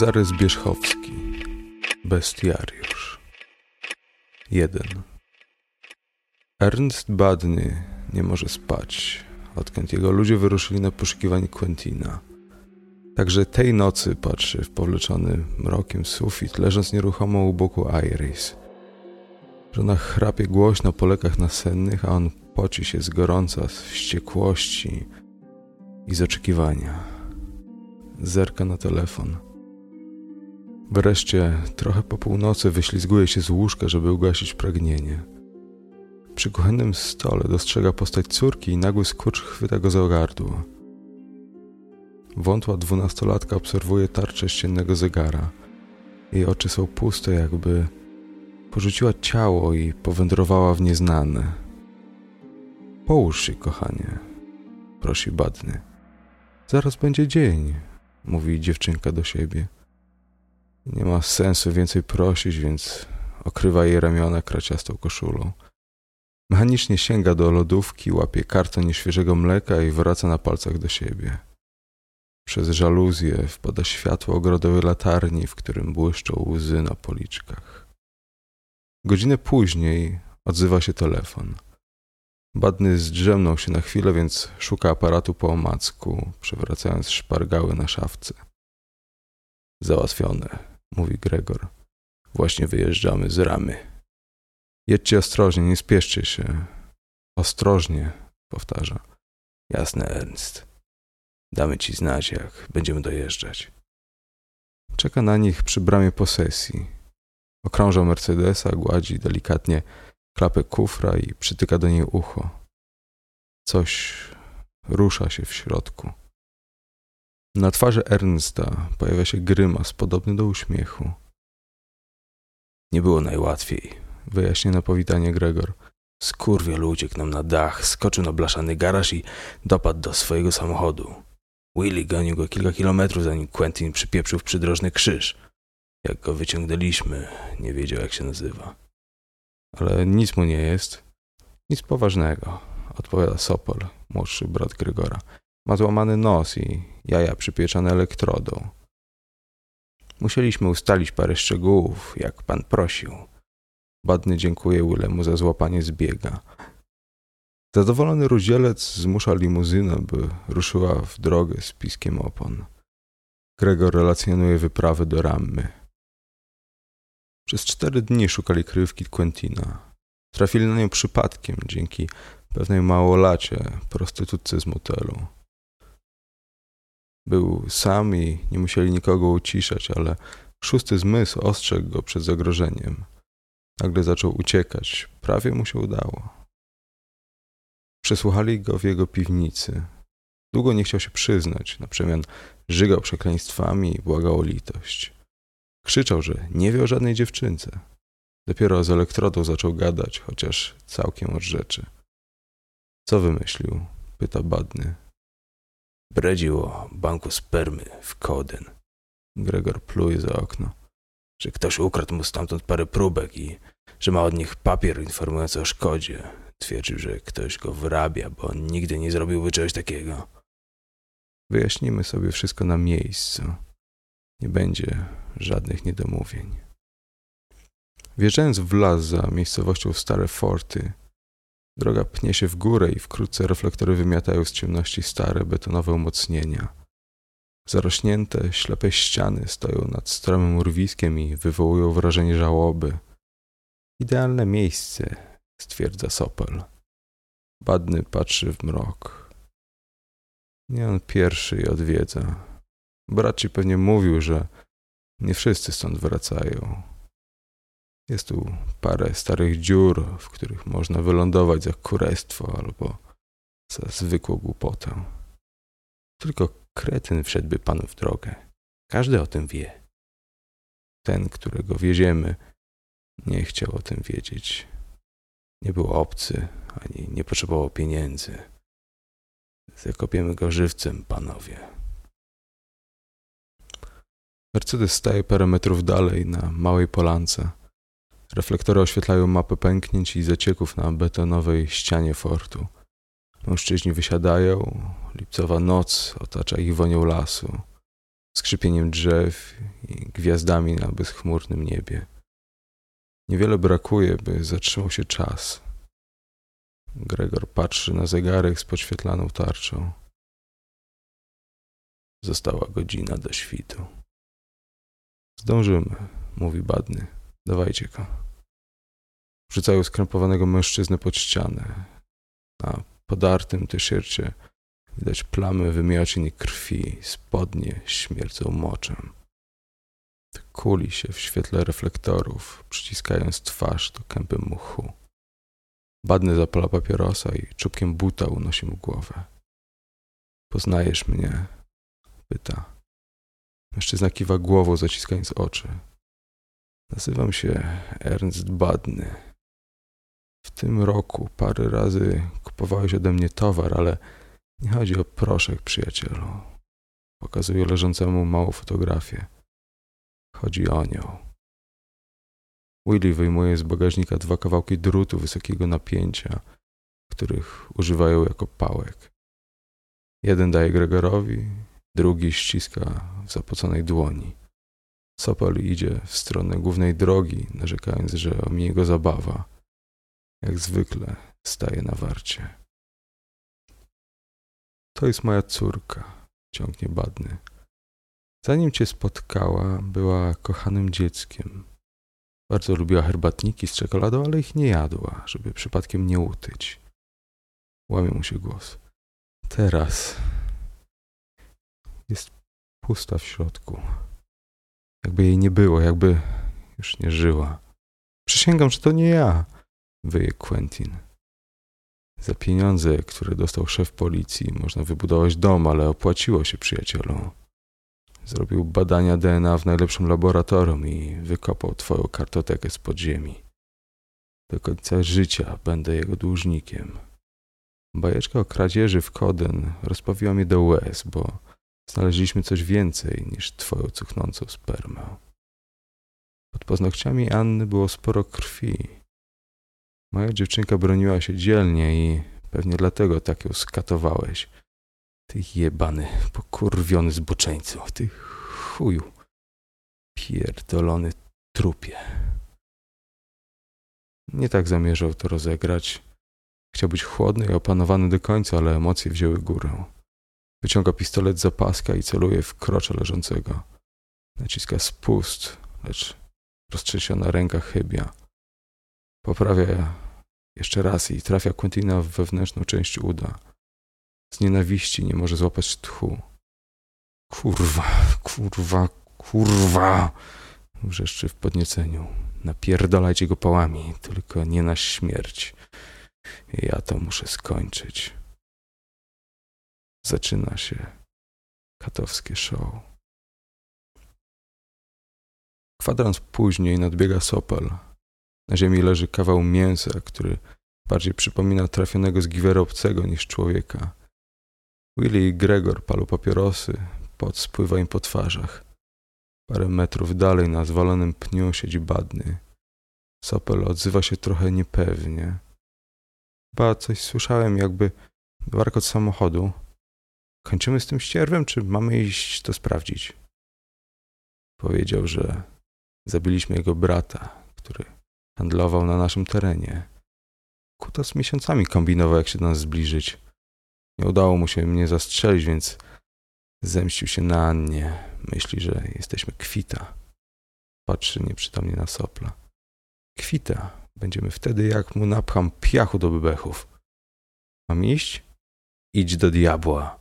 Cezary Zbierzchowski Bestiariusz 1 Ernst Badny nie może spać, odkąd jego ludzie wyruszyli na poszukiwanie Quentina. Także tej nocy patrzy w powleczony mrokiem sufit, leżąc nieruchomo u boku Iris. Żona chrapie głośno po lekach nasennych, a on poci się z gorąca, z wściekłości i z oczekiwania. Zerka na telefon – Wreszcie, trochę po północy, wyślizguje się z łóżka, żeby ugasić pragnienie. Przy kuchennym stole dostrzega postać córki i nagły skurcz chwyta go za gardło. Wątła dwunastolatka obserwuje tarczę ściennego zegara. Jej oczy są puste, jakby porzuciła ciało i powędrowała w nieznane. Połóż się, kochanie, prosi Badny. Zaraz będzie dzień, mówi dziewczynka do siebie. Nie ma sensu więcej prosić, więc okrywa jej ramiona kraciastą koszulą. Mechanicznie sięga do lodówki, łapie karton nieświeżego mleka i wraca na palcach do siebie. Przez żaluzję wpada światło ogrodowej latarni, w którym błyszczą łzy na policzkach. Godzinę później odzywa się telefon. Badny zdrzemnął się na chwilę, więc szuka aparatu po omacku, przewracając szpargały na szafce. Załatwione mówi Gregor. Właśnie wyjeżdżamy z ramy. Jedźcie ostrożnie, nie spieszcie się. Ostrożnie, powtarza. Jasne, Ernst. Damy ci znać, jak będziemy dojeżdżać. Czeka na nich przy bramie posesji. Okrąża Mercedesa, gładzi delikatnie klapę kufra i przytyka do niej ucho. Coś rusza się w środku. Na twarzy Ernsta pojawia się grymas podobny do uśmiechu. Nie było najłatwiej, wyjaśnia na powitanie Gregor. Skurwiel uciekł nam na dach, skoczył na blaszany garaż i dopadł do swojego samochodu. Willy gonił go kilka kilometrów, zanim Quentin przypieprzył w przydrożny krzyż. Jak go wyciągnęliśmy, nie wiedział jak się nazywa. Ale nic mu nie jest. Nic poważnego, odpowiada Sopol, młodszy brat Gregora. Ma złamany nos i jaja przypieczone elektrodą. Musieliśmy ustalić parę szczegółów, jak pan prosił. Badny dziękuję Willemu za złapanie zbiega. Zadowolony rudzielec zmusza limuzynę, by ruszyła w drogę z piskiem opon. Gregor relacjonuje wyprawy do Rammy. Przez cztery dni szukali kryjówki Quentina. Trafili na nią przypadkiem, dzięki pewnej małolacie, prostytutce z motelu. Był sam i nie musieli nikogo uciszać, ale szósty zmysł ostrzegł go przed zagrożeniem. Nagle zaczął uciekać. Prawie mu się udało. Przesłuchali go w jego piwnicy. Długo nie chciał się przyznać, na przemian żygał przekleństwami i błagał o litość. Krzyczał, że nie wie o żadnej dziewczynce. Dopiero z elektrodą zaczął gadać, chociaż całkiem od rzeczy. Co wymyślił? pyta Badny. Bredził o banku spermy w Koden. Gregor pluje za okno, że ktoś ukradł mu stamtąd parę próbek i że ma od nich papier informujący o szkodzie. Twierdził, że ktoś go wyrabia, bo on nigdy nie zrobiłby czegoś takiego. Wyjaśnimy sobie wszystko na miejscu. Nie będzie żadnych niedomówień. Wjeżdżając w las za miejscowością Stare Forty, Droga pnie się w górę i wkrótce reflektory wymiatają z ciemności stare betonowe umocnienia. Zarośnięte, ślepe ściany stoją nad stromym urwiskiem i wywołują wrażenie żałoby. Idealne miejsce, stwierdza Sopel. Badny patrzy w mrok. Nie on pierwszy je odwiedza. Brat ci pewnie mówił, że nie wszyscy stąd wracają. Jest tu parę starych dziur, w których można wylądować za kurestwo albo za zwykłą głupotę. Tylko kretyn wszedłby panu w drogę. Każdy o tym wie. Ten, którego wieziemy, nie chciał o tym wiedzieć. Nie był obcy, ani nie potrzebował pieniędzy. Zakopiemy go żywcem, panowie. Mercedes staje parę metrów dalej na małej polance. Reflektory oświetlają mapę pęknięć i zacieków na betonowej ścianie fortu. Mężczyźni wysiadają, lipcowa noc otacza ich wonią lasu, skrzypieniem drzew i gwiazdami na bezchmurnym niebie. Niewiele brakuje, by zatrzymał się czas. Gregor patrzy na zegarek z podświetlaną tarczą. Została godzina do świtu. Zdążymy, mówi Badny. Dawajcie go. Wrzucają skrępowanego mężczyznę pod ścianę. Na podartym tyszyrcie widać plamy wymiocin krwi, spodnie śmierdzą moczem. Kuli się w świetle reflektorów, przyciskając twarz do kępy muchu. Badny zapala papierosa i czubkiem buta unosi mu głowę. Poznajesz mnie? Pyta. Mężczyzna kiwa głową, zaciskając oczy. Nazywam się Ernst Badny. W tym roku parę razy kupowałeś ode mnie towar, ale nie chodzi o proszek, przyjacielu. Pokazuję leżącemu małą fotografię. Chodzi o nią. Willy wyjmuje z bagażnika dwa kawałki drutu wysokiego napięcia, których używają jako pałek. Jeden daje Gregorowi, drugi ściska w zapoconej dłoni. Sopel idzie w stronę głównej drogi, narzekając, że ominie go zabawa. Jak zwykle staje na warcie. To jest moja córka, ciągnie badny. Zanim cię spotkała, była kochanym dzieckiem. Bardzo lubiła herbatniki z czekoladą, ale ich nie jadła, żeby przypadkiem nie utyć. Łamie mu się głos. Teraz jest pusta w środku. Jakby jej nie było, jakby już nie żyła. Przysięgam, że to nie ja, wyje Quentin. Za pieniądze, które dostał szef policji, można wybudować dom, ale opłaciło się przyjacielu. Zrobił badania DNA w najlepszym laboratorium i wykopał twoją kartotekę z podziemi. Do końca życia będę jego dłużnikiem. Bajeczka o kradzieży w Koden rozbawiła mnie do łez, bo znaleźliśmy coś więcej niż twoją cuchnącą spermę. Pod paznokciami Anny było sporo krwi. Moja dziewczynka broniła się dzielnie i pewnie dlatego tak ją skatowałeś. Ty jebany, pokurwiony zboczeńcu, ty chuju, pierdolony trupie. Nie tak zamierzał to rozegrać. Chciał być chłodny i opanowany do końca, ale emocje wzięły górę. Wyciąga pistolet z paska i celuje w krocze leżącego. Naciska spust, lecz roztrzęsiona ręka chybia. Poprawia jeszcze raz i trafia Quentina w wewnętrzną część uda. Z nienawiści nie może złapać tchu. Kurwa, kurwa, kurwa! Wrzeszczy w podnieceniu. Napierdalajcie go pałami, tylko nie na śmierć. Ja to muszę skończyć. Zaczyna się katowskie show. Kwadrans później nadbiega Sopel. Na ziemi leży kawał mięsa, który bardziej przypomina trafionego z giwera obcego niż człowieka. Willy i Gregor palą papierosy, pot spływa im po twarzach. Parę metrów dalej na zwalonym pniu siedzi badny. Sopel odzywa się trochę niepewnie. Chyba coś słyszałem, jakby warkot samochodu. Kończymy z tym ścierwem, czy mamy iść to sprawdzić? Powiedział, że zabiliśmy jego brata, który handlował na naszym terenie. Kutas miesiącami kombinował, jak się do nas zbliżyć. Nie udało mu się mnie zastrzelić, więc zemścił się na Annie. Myśli, że jesteśmy kwita. Patrzy nieprzytomnie na sopla. Kwita, Będziemy wtedy, jak mu napcham piachu do bebechów. Mam iść? Idź do diabła.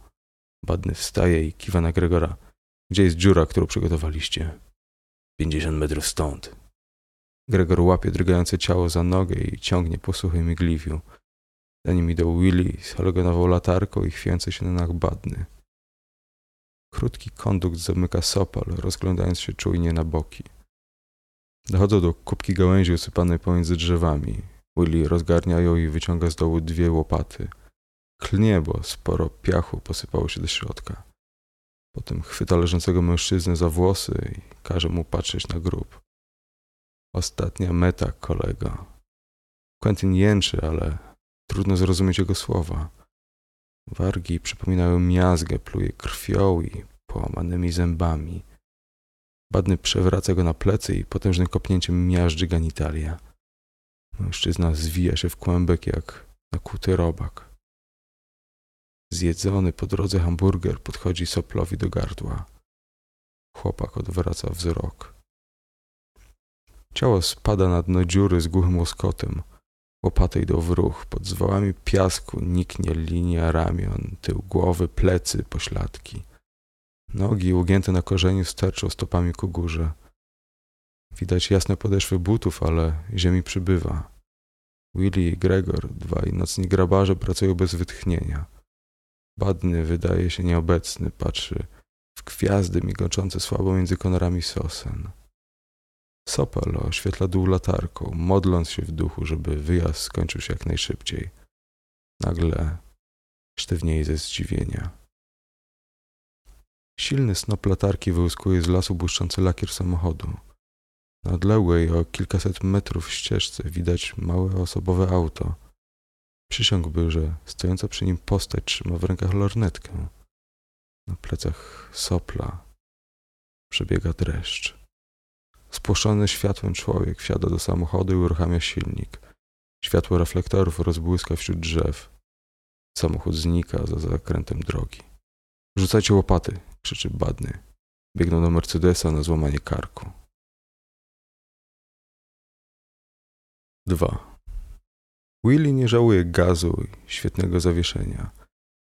Badny wstaje i kiwa na Gregora. Gdzie jest dziura, którą przygotowaliście? Pięćdziesiąt metrów stąd. Gregor łapie drgające ciało za nogę i ciągnie po suchym igliwiu. Za nim idą Willy z halogenową latarką i chwiający się na nach Badny. Krótki kondukt zamyka Sopal, rozglądając się czujnie na boki. Dochodzą do kubki gałęzi usypanej pomiędzy drzewami. Willy rozgarnia ją i wyciąga z dołu dwie łopaty. Klnie, bo sporo piachu posypało się do środka. Potem chwyta leżącego mężczyznę za włosy i każe mu patrzeć na grób. Ostatnia meta, kolego. Quentin jęczy, ale trudno zrozumieć jego słowa. Wargi przypominają miazgę, pluje krwią i połamanymi zębami. Badny przewraca go na plecy i potężnym kopnięciem miażdży genitalia. Mężczyzna zwija się w kłębek jak nakuty robak. Zjedzony po drodze hamburger podchodzi Soplowi do gardła. Chłopak odwraca wzrok. Ciało spada na dno dziury z głuchym łoskotem. Łopaty idą w ruch. Pod zwałami piasku niknie linia ramion, tył głowy, plecy, pośladki. Nogi ugięte na korzeniu sterczą stopami ku górze. Widać jasne podeszwy butów, ale ziemi przybywa. Willy i Gregor, dwaj nocni grabarze, pracują bez wytchnienia. Badny wydaje się nieobecny, patrzy w gwiazdy migoczące słabo między konarami sosen. Sopel oświetla dół latarką, modląc się w duchu, żeby wyjazd skończył się jak najszybciej. Nagle sztywnieje ze zdziwienia. Silny snop latarki wyłuskuje z lasu błyszczący lakier samochodu. Na odległej o kilkaset metrów ścieżce widać małe osobowe auto. Przysiągłby, że stojąca przy nim postać trzyma w rękach lornetkę. Na plecach sopla przebiega dreszcz. Spłoszony światłem człowiek wsiada do samochodu i uruchamia silnik. Światło reflektorów rozbłyska wśród drzew. Samochód znika za zakrętem drogi. Rzucajcie łopaty, krzyczy Badny. Biegną do Mercedesa na złamanie karku. 2. Willy nie żałuje gazu i świetnego zawieszenia.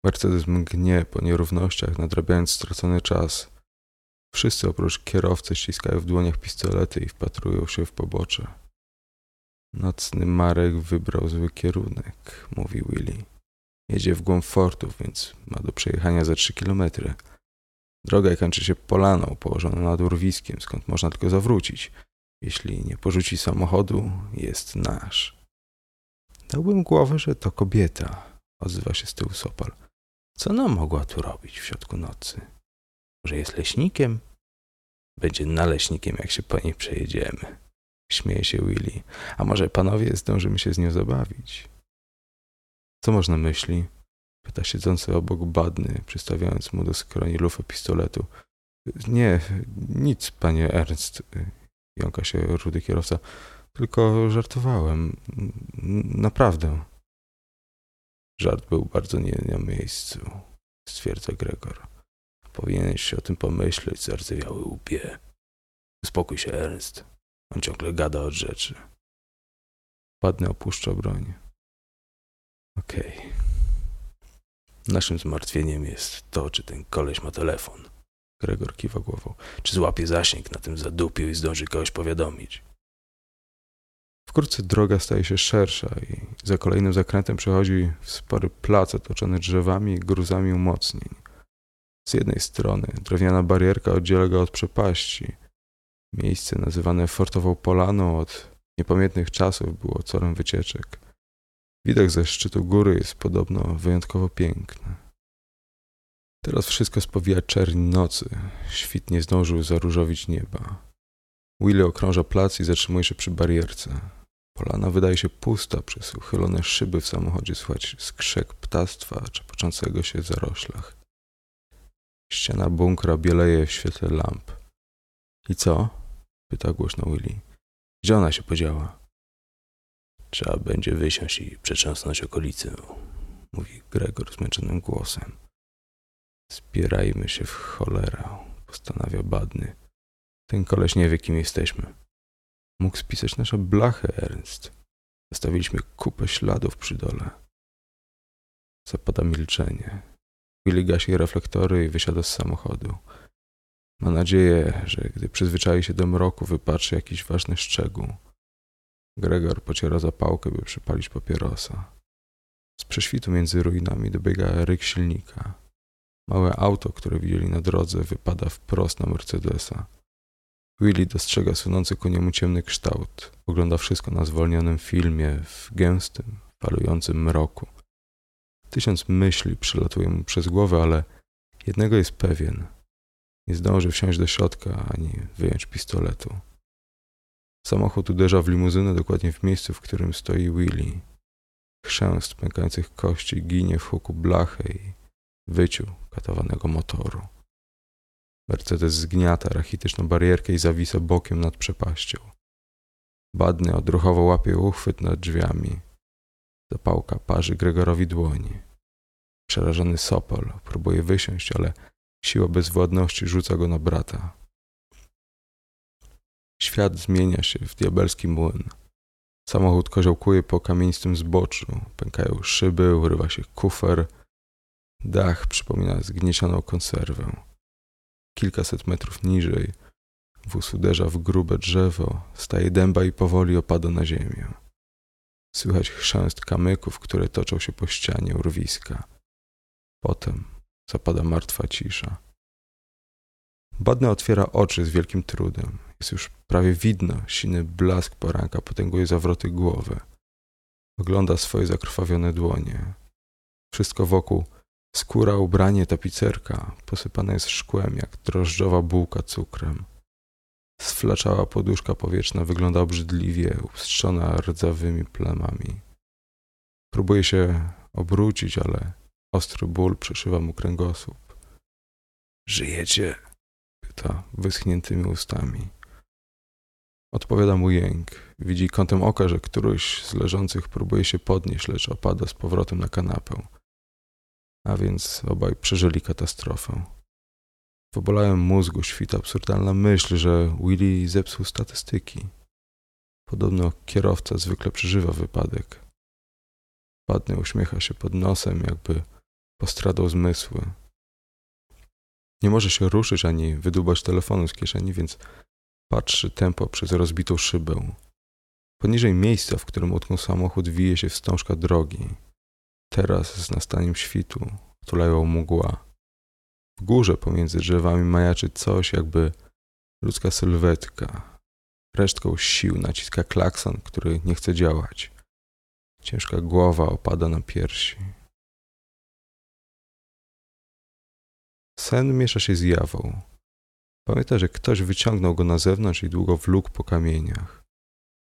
Mercedes mgnie po nierównościach, nadrabiając stracony czas. Wszyscy oprócz kierowcy ściskają w dłoniach pistolety i wpatrują się w pobocze. Nocny Marek wybrał zły kierunek, mówi Willy. Jedzie w głąb fortów, więc ma do przejechania za trzy kilometry. Droga kończy się polaną położoną nad urwiskiem, skąd można tylko zawrócić. Jeśli nie porzuci samochodu, jest nasz. Dałbym głowę, że to kobieta, odzywa się z tyłu Sopal. Co ona mogła tu robić w środku nocy? Może jest leśnikiem? Będzie naleśnikiem, jak się po niej przejedziemy. Śmieje się Willy. A może panowie zdążymy się z nią zabawić? Co można myśli? Pyta siedzący obok Badny, przystawiając mu do skroni lufę pistoletu. Nie, nic, panie Ernst. Jąka się rudy kierowca. Tylko żartowałem. Naprawdę. Żart był bardzo nie na miejscu, stwierdza Gregor. Powinieneś się o tym pomyśleć, zardzewiały łupie. Uspokój się, Ernst. On ciągle gada od rzeczy. Padny opuszcza broń. Okej. Okay. Naszym zmartwieniem jest to, czy ten koleś ma telefon. Gregor kiwa głową. Czy złapie zasięg na tym zadupiu i zdąży kogoś powiadomić. Wkrótce droga staje się szersza i za kolejnym zakrętem przechodzi w spory plac otoczony drzewami i gruzami umocnień. Z jednej strony drewniana barierka oddziela go od przepaści. Miejsce nazywane Fortową Polaną od niepamiętnych czasów było celem wycieczek. Widok ze szczytu góry jest podobno wyjątkowo piękny. Teraz wszystko spowija czerń nocy. Świt nie zdążył zaróżowić nieba. Willy okrąża plac i zatrzymuje się przy barierce. Polana wydaje się pusta, przez uchylone szyby w samochodzie słychać skrzek ptactwa czepoczącego się w zaroślach. Ściana bunkra bieleje w świetle lamp. I co? pyta głośno Willy. Gdzie ona się podziała? Trzeba będzie wysiąść i przetrząsnąć okolicę, mówi Gregor zmęczonym głosem. Zbierajmy się w cholera, postanawia Badny. Ten koleś nie wie, kim jesteśmy. Mógł spisać nasze blachy, Ernst. Zostawiliśmy kupę śladów przy dole. Zapada milczenie. Willy gasi reflektory i wysiada z samochodu. Ma nadzieję, że gdy przyzwyczai się do mroku, wypatrzy jakiś ważny szczegół. Gregor pociera zapałkę, by przypalić papierosa. Z prześwitu między ruinami dobiega ryk silnika. Małe auto, które widzieli na drodze, wypada wprost na Mercedesa. Willy dostrzega sunący ku niemu ciemny kształt. Ogląda wszystko na zwolnionym filmie w gęstym, falującym mroku. Tysiąc myśli przelatuje mu przez głowę, ale jednego jest pewien. Nie zdąży wsiąść do środka ani wyjąć pistoletu. Samochód uderza w limuzynę dokładnie w miejscu, w którym stoi Willy. Chrzęst pękających kości ginie w huku blachy i wyciu katowanego motoru. Mercedes zgniata rachityczną barierkę i zawisa bokiem nad przepaścią. Badny odruchowo łapie uchwyt nad drzwiami. Zapałka parzy Gregorowi dłoni. Przerażony Sopol próbuje wysiąść, ale siła bezwładności rzuca go na brata. Świat zmienia się w diabelski młyn. Samochód koziołkuje po kamienistym zboczu, pękają szyby, urywa się kufer. Dach przypomina zgniecioną konserwę. Kilkaset metrów niżej wóz uderza w grube drzewo, staje dęba i powoli opada na ziemię. Słychać chrzęst kamyków, które toczą się po ścianie urwiska. Potem zapada martwa cisza. Badny otwiera oczy z wielkim trudem. Jest już prawie widno, siny blask poranka potęguje zawroty głowy. Ogląda swoje zakrwawione dłonie. Wszystko wokół skóra, ubranie, tapicerka posypane jest szkłem, jak drożdżowa bułka cukrem. Sflaczała poduszka powietrzna wygląda obrzydliwie, upstrzona rdzawymi plamami. Próbuje się obrócić, ale ostry ból przeszywa mu kręgosłup. Żyjecie? pyta wyschniętymi ustami. Odpowiada mu jęk. Widzi kątem oka, że któryś z leżących próbuje się podnieść, lecz opada z powrotem na kanapę. A więc obaj przeżyli katastrofę. W obolałym mózgu świta absurdalna myśl, że Willy zepsuł statystyki. Podobno kierowca zwykle przeżywa wypadek. Padny uśmiecha się pod nosem, jakby postradał zmysły. Nie może się ruszyć ani wydubać telefonu z kieszeni, więc patrzy tempo przez rozbitą szybę. Poniżej miejsca, w którym utknął samochód, wije się wstążka drogi. Teraz z nastaniem świtu otulają mgła. W górze pomiędzy drzewami majaczy coś jakby ludzka sylwetka. Resztką sił naciska klakson, który nie chce działać. Ciężka głowa opada na piersi. Sen miesza się z jawą. Pamięta, że ktoś wyciągnął go na zewnątrz i długo wlókł po kamieniach.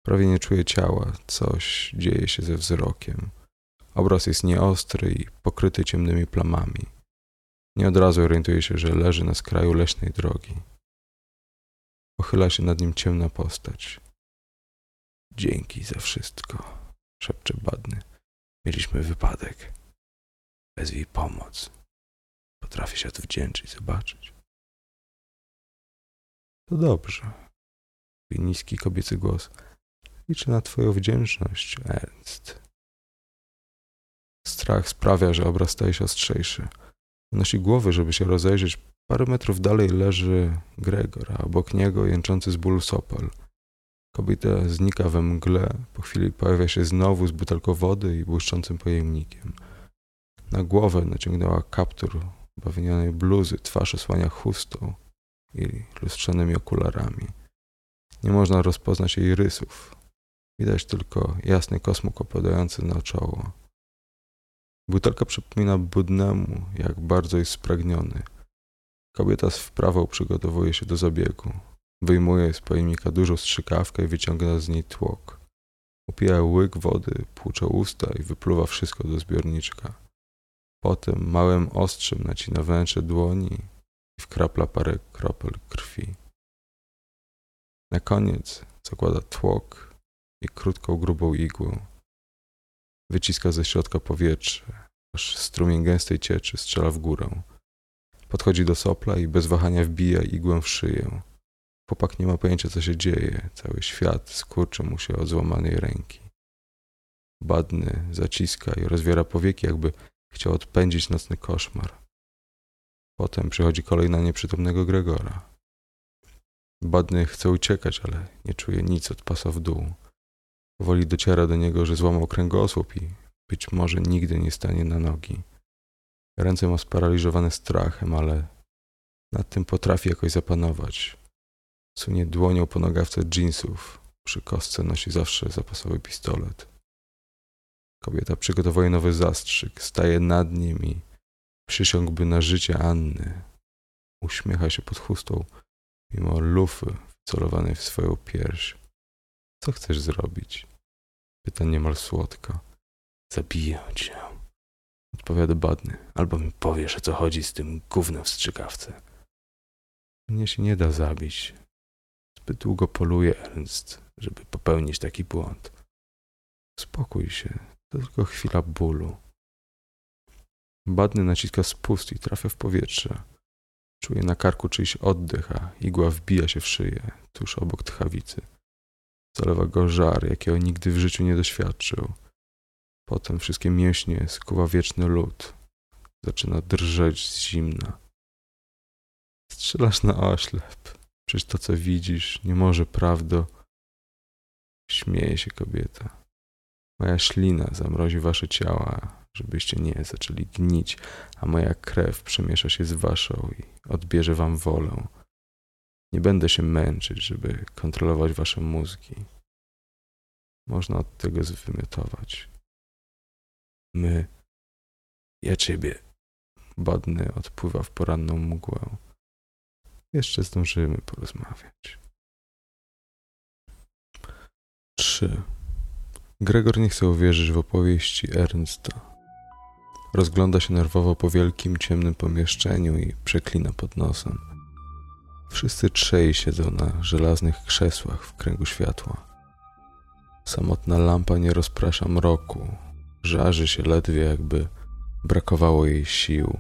Prawie nie czuje ciała, coś dzieje się ze wzrokiem. Obraz jest nieostry i pokryty ciemnymi plamami. Nie od razu orientuje się, że leży na skraju leśnej drogi. Pochyla się nad nim ciemna postać. Dzięki za wszystko, szepcze badny. Mieliśmy wypadek. Wezwij pomoc. Potrafię się odwdzięczyć, zobaczyć. To dobrze. I niski kobiecy głos. Liczę na twoją wdzięczność, Ernst. Strach sprawia, że obraz staje się ostrzejszy. Unosi głowy, żeby się rozejrzeć. Parę metrów dalej leży Gregor, a obok niego jęczący z bólu Sopel. Kobieta znika we mgle, po chwili pojawia się znowu z butelką wody i błyszczącym pojemnikiem. Na głowę naciągnęła kaptur bawełnianej bluzy, twarz osłania chustą i lustrzanymi okularami. Nie można rozpoznać jej rysów. Widać tylko jasny kosmuk opadający na czoło. Butelka przypomina Budnemu, jak bardzo jest spragniony. Kobieta z wprawą przygotowuje się do zabiegu. Wyjmuje z pojemnika dużą strzykawkę i wyciąga z niej tłok. Upija łyk wody, płucze usta i wypluwa wszystko do zbiorniczka. Potem małym ostrzem nacina węże dłoni i wkrapla parę kropel krwi. Na koniec zakłada tłok i krótką, grubą igłę. Wyciska ze środka powietrze, aż strumień gęstej cieczy strzela w górę. Podchodzi do sopla i bez wahania wbija igłę w szyję. Chłopak nie ma pojęcia, co się dzieje. Cały świat skurczy mu się od złamanej ręki. Badny zaciska i rozwiera powieki, jakby chciał odpędzić nocny koszmar. Potem przychodzi kolej na nieprzytomnego Gregora. Badny chce uciekać, ale nie czuje nic od pasa w dół. Powoli dociera do niego, że złamał kręgosłup i być może nigdy nie stanie na nogi. Ręce ma sparaliżowane strachem, ale nad tym potrafi jakoś zapanować. Sunie dłonią po nogawce jeansów. Przy kostce nosi zawsze zapasowy pistolet. Kobieta przygotowuje nowy zastrzyk, staje nad nim i przysiągłby na życie Anny. Uśmiecha się pod chustą, mimo lufy wcelowanej w swoją pierś. Co chcesz zrobić? Pyta niemal słodko. Zabiję cię. Odpowiada Badny. Albo mi powiesz, o co chodzi z tym gównem w strzykawce. Mnie się nie da zabić. Zbyt długo poluje Ernst, żeby popełnić taki błąd. Spokój się, to tylko chwila bólu. Badny naciska spust i trafia w powietrze. Czuje na karku czyjś oddech, a igła wbija się w szyję, tuż obok tchawicy. Zalewa go żar, jakiego nigdy w życiu nie doświadczył. Potem wszystkie mięśnie skuwa wieczny lód. Zaczyna drżeć z zimna. Strzelasz na oślep. Przecież to, co widzisz, nie może prawdo. Śmieje się kobieta. Moja ślina zamrozi wasze ciała, żebyście nie zaczęli gnić, a moja krew przemiesza się z waszą i odbierze wam wolę. Nie będę się męczyć, żeby kontrolować wasze mózgi. Można od tego zwymiotować. My, ja ciebie. Badny odpływa w poranną mgłę. Jeszcze zdążymy porozmawiać. 3. Gregor nie chce uwierzyć w opowieści Ernsta. Rozgląda się nerwowo po wielkim, ciemnym pomieszczeniu i przeklina pod nosem. Wszyscy trzej siedzą na żelaznych krzesłach w kręgu światła. Samotna lampa nie rozprasza mroku, żarzy się ledwie, jakby brakowało jej sił.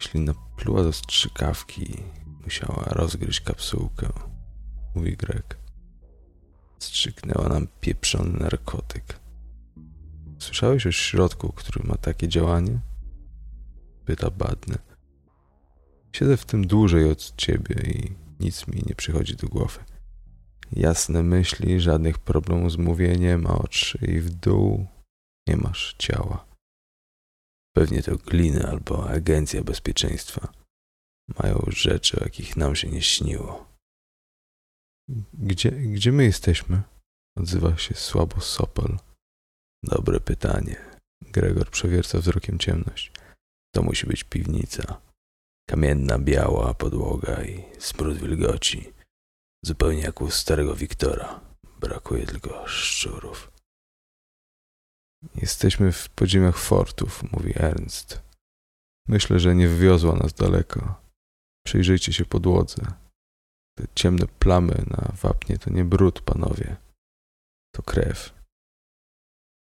Jeśli napluła do strzykawki, musiała rozgryźć kapsułkę, mówi Greg. Strzyknęła nam pieprzony narkotyk. Słyszałeś o środku, który ma takie działanie? Pyta Badny. Siedzę w tym dłużej od ciebie i nic mi nie przychodzi do głowy. Jasne myśli, żadnych problemów z mówieniem, a od szyi w dół nie masz ciała. Pewnie to gliny albo agencja bezpieczeństwa. Mają rzeczy, o jakich nam się nie śniło. Gdzie, gdzie my jesteśmy? Odzywa się słabo Sopel. Dobre pytanie. Gregor przewierca wzrokiem ciemność. To musi być piwnica. Kamienna, biała podłoga i smród wilgoci. Zupełnie jak u starego Wiktora. Brakuje tylko szczurów. Jesteśmy w podziemiach fortów, mówi Ernst. Myślę, że nie wywiozła nas daleko. Przyjrzyjcie się podłodze. Te ciemne plamy na wapnie to nie brud, panowie. To krew.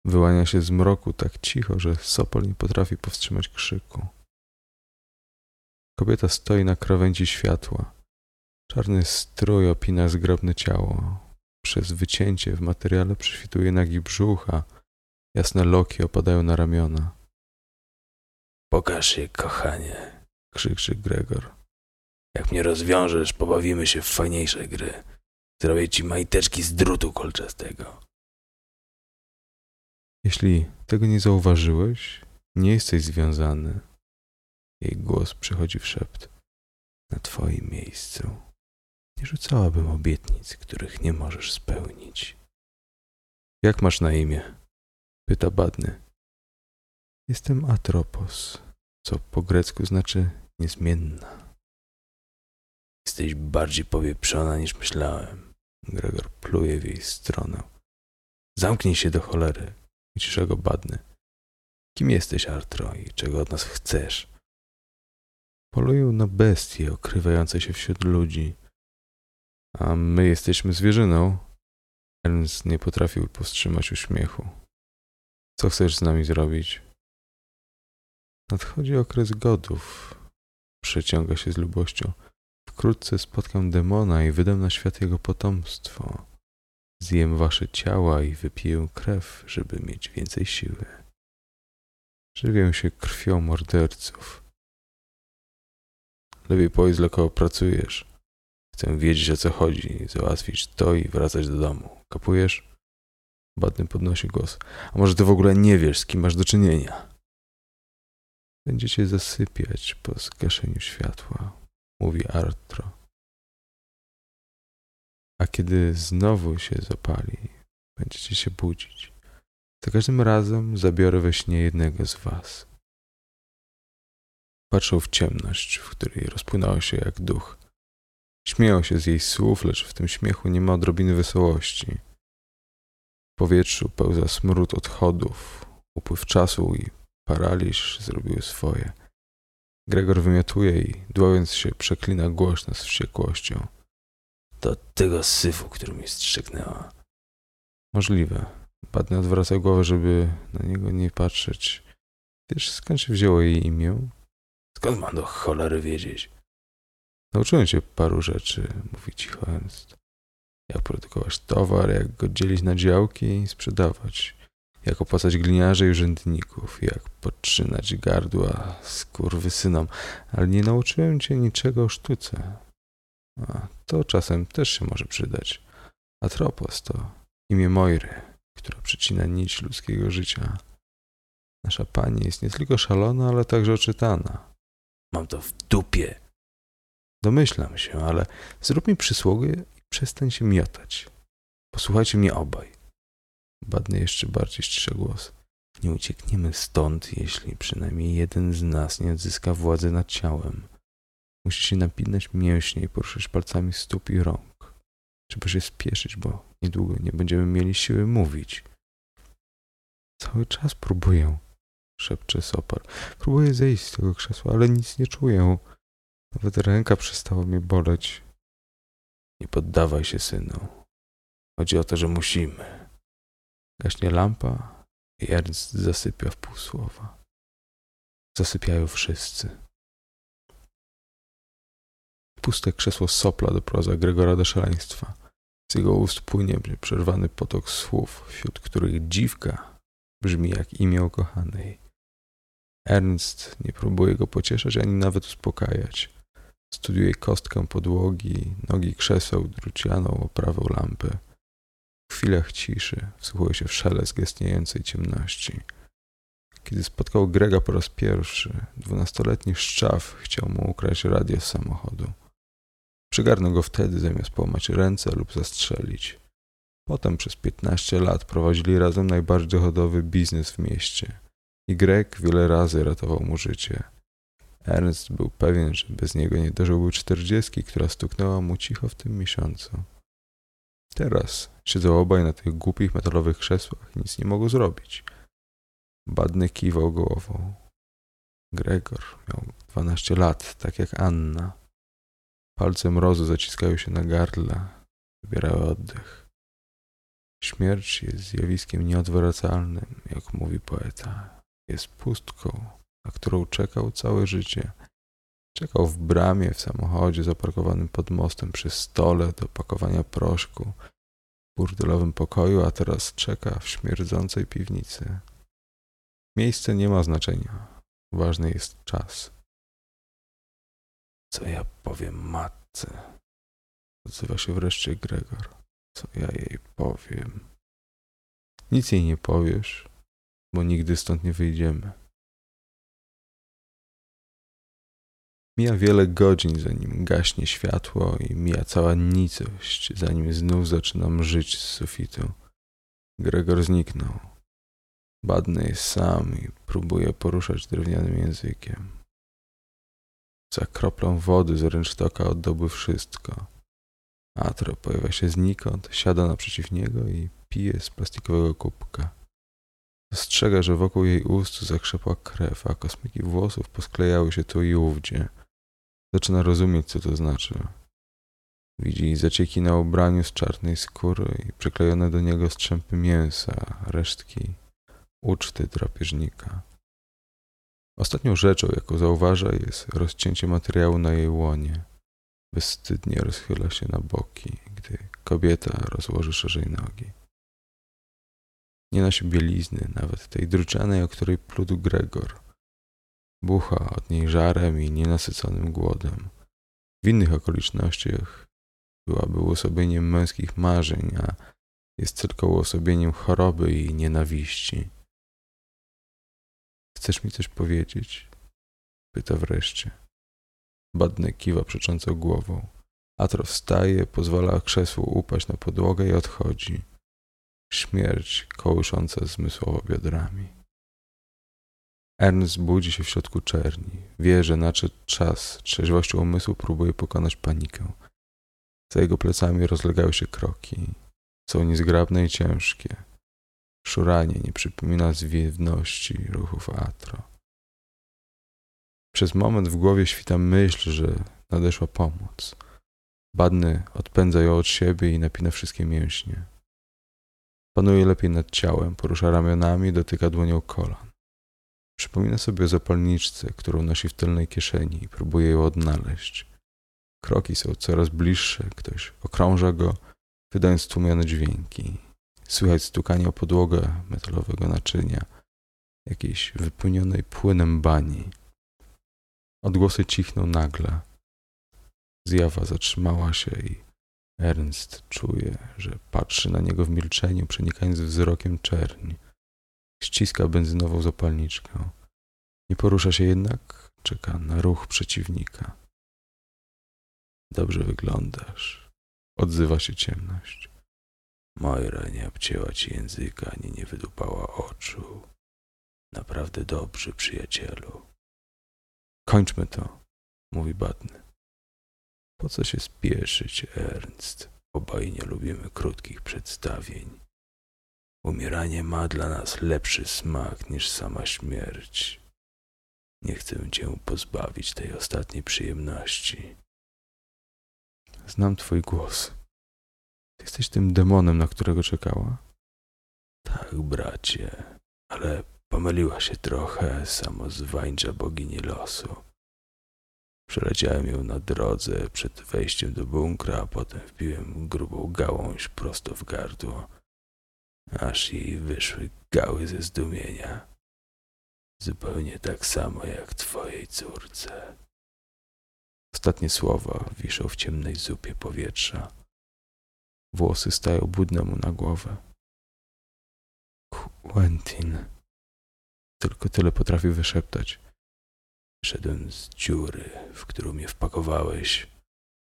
Wyłania się z mroku tak cicho, że Sopol nie potrafi powstrzymać krzyku. Kobieta stoi na krawędzi światła. Czarny strój opina zgrobne ciało. Przez wycięcie w materiale przyśwituje nagi brzuch, a jasne loki opadają na ramiona. Pokaż się, kochanie, krzyczy Gregor. Jak mnie rozwiążesz, pobawimy się w fajniejsze gry. Zrobię ci majteczki z drutu kolczastego. Jeśli tego nie zauważyłeś, nie jesteś związany. Jej głos przychodzi w szept. Na twoim miejscu nie rzucałabym obietnic, których nie możesz spełnić. Jak masz na imię? Pyta Badny. Jestem Atropos, co po grecku znaczy niezmienna. Jesteś bardziej powieprzona niż myślałem. Gregor pluje w jej stronę. Zamknij się do cholery. Cisza go badny. Kim jesteś, Artro, i czego od nas chcesz? Polują na bestie okrywające się wśród ludzi. A my jesteśmy zwierzyną. Ernst nie potrafił powstrzymać uśmiechu. Co chcesz z nami zrobić? Nadchodzi okres godów. Przeciąga się z lubością. Wkrótce spotkam demona i wydam na świat jego potomstwo. Zjem wasze ciała i wypiję krew, żeby mieć więcej siły. Żywię się krwią morderców. Lepiej powiedz, dla kogo pracujesz. Chcę wiedzieć, o co chodzi, załatwić to i wracać do domu. Kapujesz? Badny podnosi głos. A może ty w ogóle nie wiesz, z kim masz do czynienia? Będziecie zasypiać po zgaszeniu światła, mówi Artro. A kiedy znowu się zapali, będziecie się budzić. Za każdym razem zabiorę we śnie jednego z was. Patrzą w ciemność, w której rozpłynęła się jak duch. Śmieją się z jej słów, lecz w tym śmiechu nie ma odrobiny wesołości. W powietrzu pełza smród odchodów, upływ czasu i paraliż zrobiły swoje. Gregor wymiotuje i, dławiąc się, przeklina głośno z wściekłością. Do tego syfu, który mi strzyknęła. Możliwe. Badny odwraca głowę, żeby na niego nie patrzeć. Wiesz, skąd się wzięło jej imię? Skąd mam do cholery wiedzieć? Nauczyłem cię paru rzeczy, mówi cicho Ernst. Jak produkować towar, jak go dzielić na działki i sprzedawać. Jak opłacać gliniarzy i urzędników, jak podtrzynać gardła synom, ale nie nauczyłem cię niczego o sztuce. A to czasem też się może przydać. Atropos to imię Moiry, która przecina nić ludzkiego życia. Nasza pani jest nie tylko szalona, ale także oczytana. Mam to w dupie. Domyślam się, ale zrób mi przysługę i przestań się miotać. Posłuchajcie mnie obaj. Badny jeszcze bardziej ścisza głos. Nie uciekniemy stąd, jeśli przynajmniej jeden z nas nie odzyska władzy nad ciałem. Musi się napinać mięśnie i poruszać palcami stóp i rąk. Trzeba się spieszyć, bo niedługo nie będziemy mieli siły mówić. Cały czas próbuję, szepcze Sopar. Próbuję zejść z tego krzesła, ale nic nie czuję. Nawet ręka przestała mnie boleć. Nie poddawaj się, synu. Chodzi o to, że musimy. Gaśnie lampa i Ernst zasypia w pół słowa. Zasypiają wszyscy. Puste krzesło sopla doprowadza Gregora do szaleństwa. Z jego ust płynie przerwany potok słów, wśród których dziwka brzmi jak imię ukochanej. Ernst nie próbuje go pocieszać ani nawet uspokajać. Studiuje kostkę podłogi, nogi krzeseł, drucianą oprawę lampy. W chwilach ciszy wsłuchuje się w szelest gestniejącej ciemności. Kiedy spotkał Grega po raz pierwszy, dwunastoletni szczaw chciał mu ukraść radio z samochodu. Przygarnął go wtedy, zamiast połamać ręce lub zastrzelić. Potem przez piętnaście lat prowadzili razem najbardziej dochodowy biznes w mieście. Greg wiele razy ratował mu życie. Ernst był pewien, że bez niego nie dożyłby czterdziestki, która stuknęła mu cicho w tym miesiącu. Teraz siedzą obaj na tych głupich metalowych krzesłach i nic nie mogą zrobić. Badny kiwał głową. Gregor miał dwanaście lat, tak jak Anna. Palce mrozu zaciskają się na gardle, wybierały oddech. Śmierć jest zjawiskiem nieodwracalnym, jak mówi poeta. Jest pustką, na którą czekał całe życie. Czekał w bramie, w samochodzie zaparkowanym pod mostem, przy stole do pakowania proszku, w burdelowym pokoju, a teraz czeka w śmierdzącej piwnicy. Miejsce nie ma znaczenia. Ważny jest czas. Co ja powiem matce? Odzywa się wreszcie Gregor. Co ja jej powiem? Nic jej nie powiesz, bo nigdy stąd nie wyjdziemy. Mija wiele godzin, zanim gaśnie światło i mija cała nicość, zanim znów zaczynam żyć z sufitu. Gregor zniknął. Badny jest sam i próbuje poruszać drewnianym językiem. Za kroplą wody z rynsztoka oddałby wszystko. Atro pojawia się znikąd, siada naprzeciw niego i pije z plastikowego kubka. Dostrzega, że wokół jej ust zakrzepła krew, a kosmiki włosów posklejały się tu i ówdzie. Zaczyna rozumieć, co to znaczy. Widzi zacieki na ubraniu z czarnej skóry i przyklejone do niego strzępy mięsa, resztki uczty drapieżnika. Ostatnią rzeczą, jaką zauważa, jest rozcięcie materiału na jej łonie. Bezstydnie rozchyla się na boki, gdy kobieta rozłoży szerzej nogi. Nie nosi bielizny, nawet tej druczanej, o której pludł Gregor. Bucha od niej żarem i nienasyconym głodem. W innych okolicznościach byłaby uosobieniem męskich marzeń, a jest tylko uosobieniem choroby i nienawiści. Chcesz mi coś powiedzieć? Pyta wreszcie. Badny kiwa przecząco głową. Atro wstaje, pozwala krzesłu upaść na podłogę i odchodzi. Śmierć kołysząca zmysłowo biodrami. Ernst budzi się w środku czerni. Wie, że nadszedł czas. Trzeźwością umysłu próbuje pokonać panikę. Za jego plecami rozlegały się kroki. Są niezgrabne i ciężkie. Szuranie nie przypomina zwiewności ruchów Atro. Przez moment w głowie świta myśl, że nadeszła pomoc. Badny odpędza ją od siebie i napina wszystkie mięśnie. Panuje lepiej nad ciałem, porusza ramionami, dotyka dłonią kolan. Przypomina sobie o zapalniczce, którą nosi w tylnej kieszeni i próbuje ją odnaleźć. Kroki są coraz bliższe, ktoś okrąża go, wydając stłumione dźwięki. Słychać stukanie o podłogę metalowego naczynia, jakiejś wypełnionej płynem bani. Odgłosy cichną nagle. Zjawa zatrzymała się i Ernst czuje, że patrzy na niego w milczeniu, przenikając wzrokiem czerni. Ściska benzynową zapalniczkę. Nie porusza się jednak, czeka na ruch przeciwnika. Dobrze wyglądasz, odzywa się ciemność. Moira nie obcięła ci języka, ani nie wydupała oczu. Naprawdę dobrze, przyjacielu. Kończmy to, mówi Badny. Po co się spieszyć, Ernst? Obaj nie lubimy krótkich przedstawień. Umieranie ma dla nas lepszy smak niż sama śmierć. Nie chcę cię pozbawić tej ostatniej przyjemności. Znam twój głos. Ty jesteś tym demonem, na którego czekała? Tak, bracie, ale pomyliła się trochę samozwańcza bogini losu. Przeleciałem ją na drodze przed wejściem do bunkra, a potem wbiłem grubą gałąź prosto w gardło, aż jej wyszły gały ze zdumienia. Zupełnie tak samo jak twojej córce. Ostatnie słowa wiszą w ciemnej zupie powietrza. Włosy stają budne mu na głowę. Quentin. Tylko tyle potrafi wyszeptać. Szedłem z dziury, w którą mnie wpakowałeś.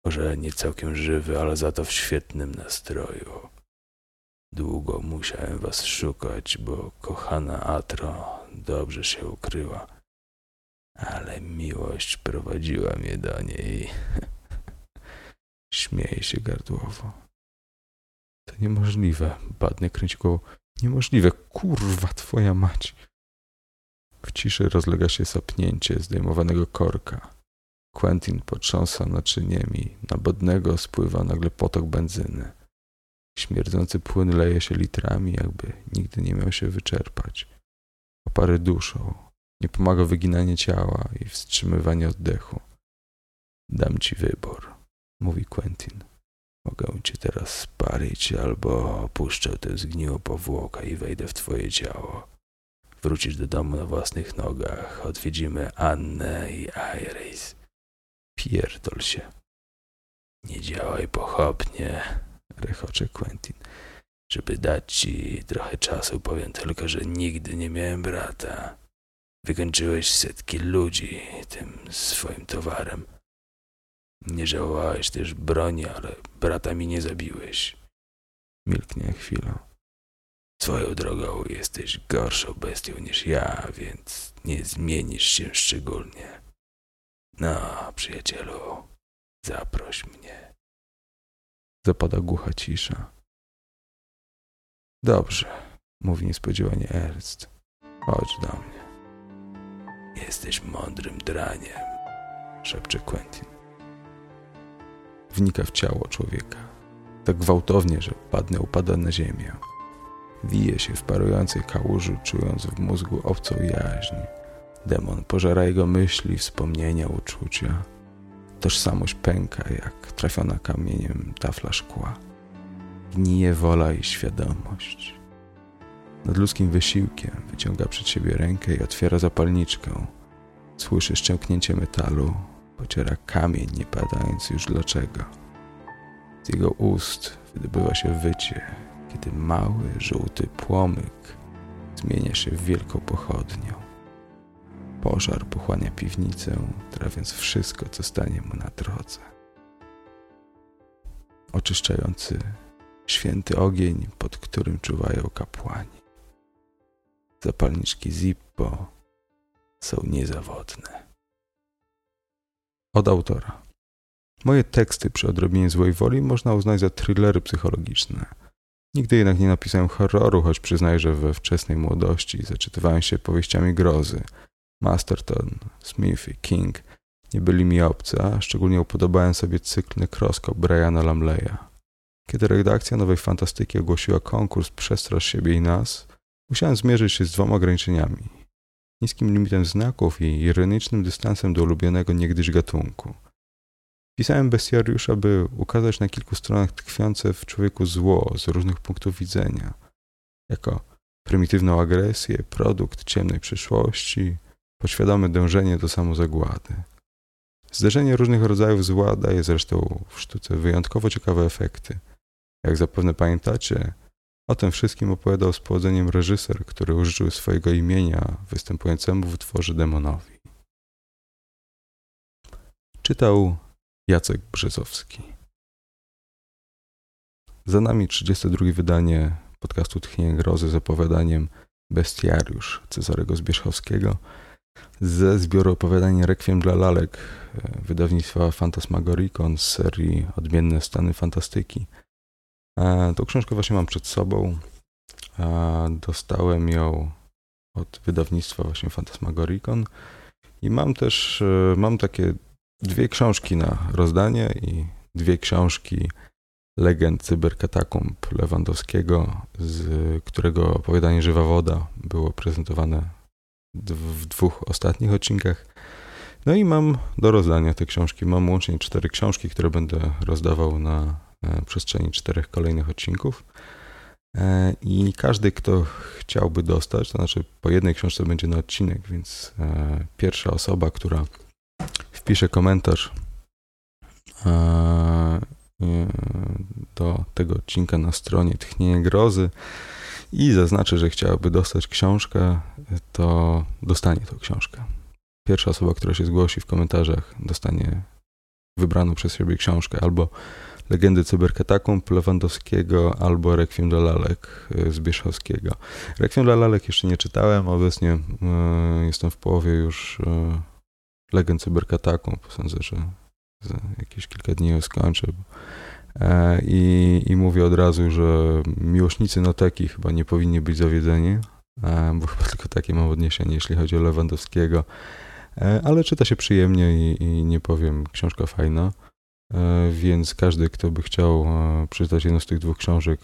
Może nie całkiem żywy, ale za to w świetnym nastroju. Długo musiałem was szukać, bo kochana Atro dobrze się ukryła. Ale miłość prowadziła mnie do niej. Śmieje się gardłowo. To niemożliwe, badnie kręci głową. Niemożliwe, kurwa, twoja mać. W ciszy rozlega się sapnięcie zdejmowanego korka. Quentin potrząsa naczyniem i na bodnego spływa nagle potok benzyny. Śmierdzący płyn leje się litrami, jakby nigdy nie miał się wyczerpać. Opary duszą. Nie pomaga wyginanie ciała i wstrzymywanie oddechu. Dam ci wybór, mówi Quentin. Mogę cię teraz spalić, albo opuszczę tę zgniłą powłokę i wejdę w twoje ciało. Wrócisz do domu na własnych nogach. Odwiedzimy Annę i Iris. Pierdol się. Nie działaj pochopnie, rechocze Quentin. Żeby dać ci trochę czasu, powiem tylko, że nigdy nie miałem brata. Wykończyłeś setki ludzi tym swoim towarem. Nie żałowałeś też broni, ale brata mi nie zabiłeś. Milknie chwilę. Swoją drogą jesteś gorszą bestią niż ja, więc nie zmienisz się szczególnie. No, przyjacielu, zaproś mnie. Zapada głucha cisza. Dobrze, mówi niespodziewanie Ernst. Chodź do mnie. Jesteś mądrym draniem, szepcze Quentin. Wnika w ciało człowieka. Tak gwałtownie, że padnę upada na ziemię. Wije się w parującej kałuży, czując w mózgu obcą jaźń. Demon pożera jego myśli, wspomnienia, uczucia. Tożsamość pęka, jak trafiona kamieniem tafla szkła. gnije wola i świadomość. Nad ludzkim wysiłkiem wyciąga przed siebie rękę i otwiera zapalniczkę. Słyszy szczęknięcie metalu, pociera kamień, nie padając już dlaczego. Z jego ust wydobywa się wycie, kiedy mały, żółty płomyk zmienia się w wielką pochodnię. Pożar pochłania piwnicę, trawiąc wszystko, co stanie mu na drodze. Oczyszczający święty ogień, pod którym czuwają kapłani. Zapalniczki Zippo są niezawodne. Od autora. Moje teksty przy odrobinie złej woli można uznać za thrillery psychologiczne. Nigdy jednak nie napisałem horroru, choć przyznaję, że we wczesnej młodości zaczytywałem się powieściami grozy. Masterton, Smith i King nie byli mi obcy, a szczególnie upodobałem sobie cykl Nekroskop Briana Lamleya. Kiedy redakcja Nowej Fantastyki ogłosiła konkurs Przestrasz siebie i nas, musiałem zmierzyć się z dwoma ograniczeniami. Niskim limitem znaków i ironicznym dystansem do ulubionego niegdyś gatunku – Pisałem bestiariusza, by ukazać na kilku stronach tkwiące w człowieku zło z różnych punktów widzenia, jako prymitywną agresję, produkt ciemnej przyszłości, podświadome dążenie do samozagłady. Zderzenie różnych rodzajów zła daje zresztą w sztuce wyjątkowo ciekawe efekty. Jak zapewne pamiętacie, o tym wszystkim opowiadał z powodzeniem reżyser, który użyczył swojego imienia występującemu w utworze demonowi. Czytał Jacek Brzezowski. Za nami 32 wydanie podcastu Tchnienie Grozy z opowiadaniem Bestiariusz Cezarego Zbierzchowskiego ze zbioru opowiadań Rekwiem dla lalek e, wydawnictwa Fantasmagoricon z serii Odmienne Stany Fantastyki. E, tą książkę właśnie mam przed sobą. E, dostałem ją od wydawnictwa właśnie Fantasmagoricon i mam też, mam takie dwie książki na rozdanie i dwie książki legend cyberkatakumb Lewandowskiego, z którego opowiadanie Żywa Woda było prezentowane w dwóch ostatnich odcinkach. No i mam do rozdania te książki. Mam łącznie cztery książki, które będę rozdawał na e, przestrzeni czterech kolejnych odcinków. E, I każdy, kto chciałby dostać, to znaczy po jednej książce będzie na odcinek, więc e, pierwsza osoba, która wpiszę komentarz e, e, do tego odcinka na stronie Tchnienie Grozy i zaznaczę, że chciałaby dostać książkę, to dostanie tą książkę. Pierwsza osoba, która się zgłosi w komentarzach, dostanie wybraną przez siebie książkę albo Legendy Cyberkatakumb Lewandowskiego albo Rekwiem dla lalek e, z Bierzchowskiego. Rekwiem dla lalek jeszcze nie czytałem, obecnie jestem w połowie już legend cyberkatakumb. Sądzę, że za jakieś kilka dni ją skończę. E, I, I mówię od razu, że miłośnicy noteki chyba nie powinni być zawiedzeni, e, bo chyba tylko takie mam odniesienie, jeśli chodzi o Lewandowskiego. E, ale czyta się przyjemnie i, i nie powiem, książka fajna. Więc każdy, kto by chciał przeczytać jedną z tych dwóch książek,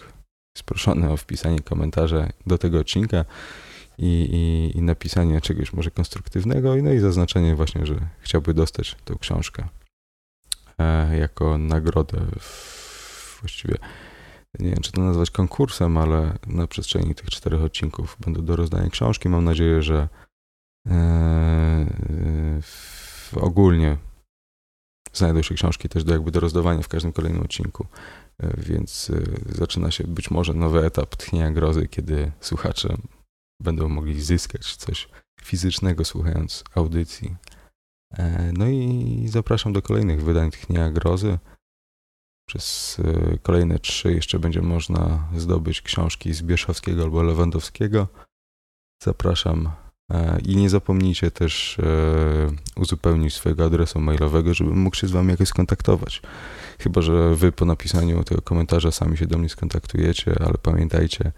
jest proszony o wpisanie komentarza do tego odcinka i, i, i napisanie czegoś może konstruktywnego, no i zaznaczenie właśnie, że chciałby dostać tę książkę e, jako nagrodę w, właściwie nie wiem, czy to nazwać konkursem, ale na przestrzeni tych czterech odcinków będą do rozdania książki. Mam nadzieję, że e, ogólnie znajdą się książki też do jakby do rozdawania w każdym kolejnym odcinku. E, więc zaczyna się być może nowy etap tchnienia grozy, kiedy słuchacze będą mogli zyskać coś fizycznego słuchając audycji. E, no i zapraszam do kolejnych wydań Tchnia Grozy. Przez e, kolejne trzy jeszcze będzie można zdobyć książki z Bierzowskiego albo Lewandowskiego. Zapraszam e, i nie zapomnijcie też uzupełnić swojego adresu mailowego, żebym mógł się z wami jakoś skontaktować. Chyba, że wy po napisaniu tego komentarza sami się do mnie skontaktujecie, ale pamiętajcie,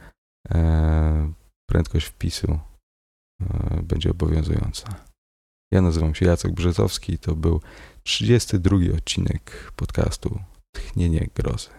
prędkość wpisu e, będzie obowiązująca. Ja nazywam się Jacek Brzezowski. To był 32 odcinek podcastu Tchnienie Grozy.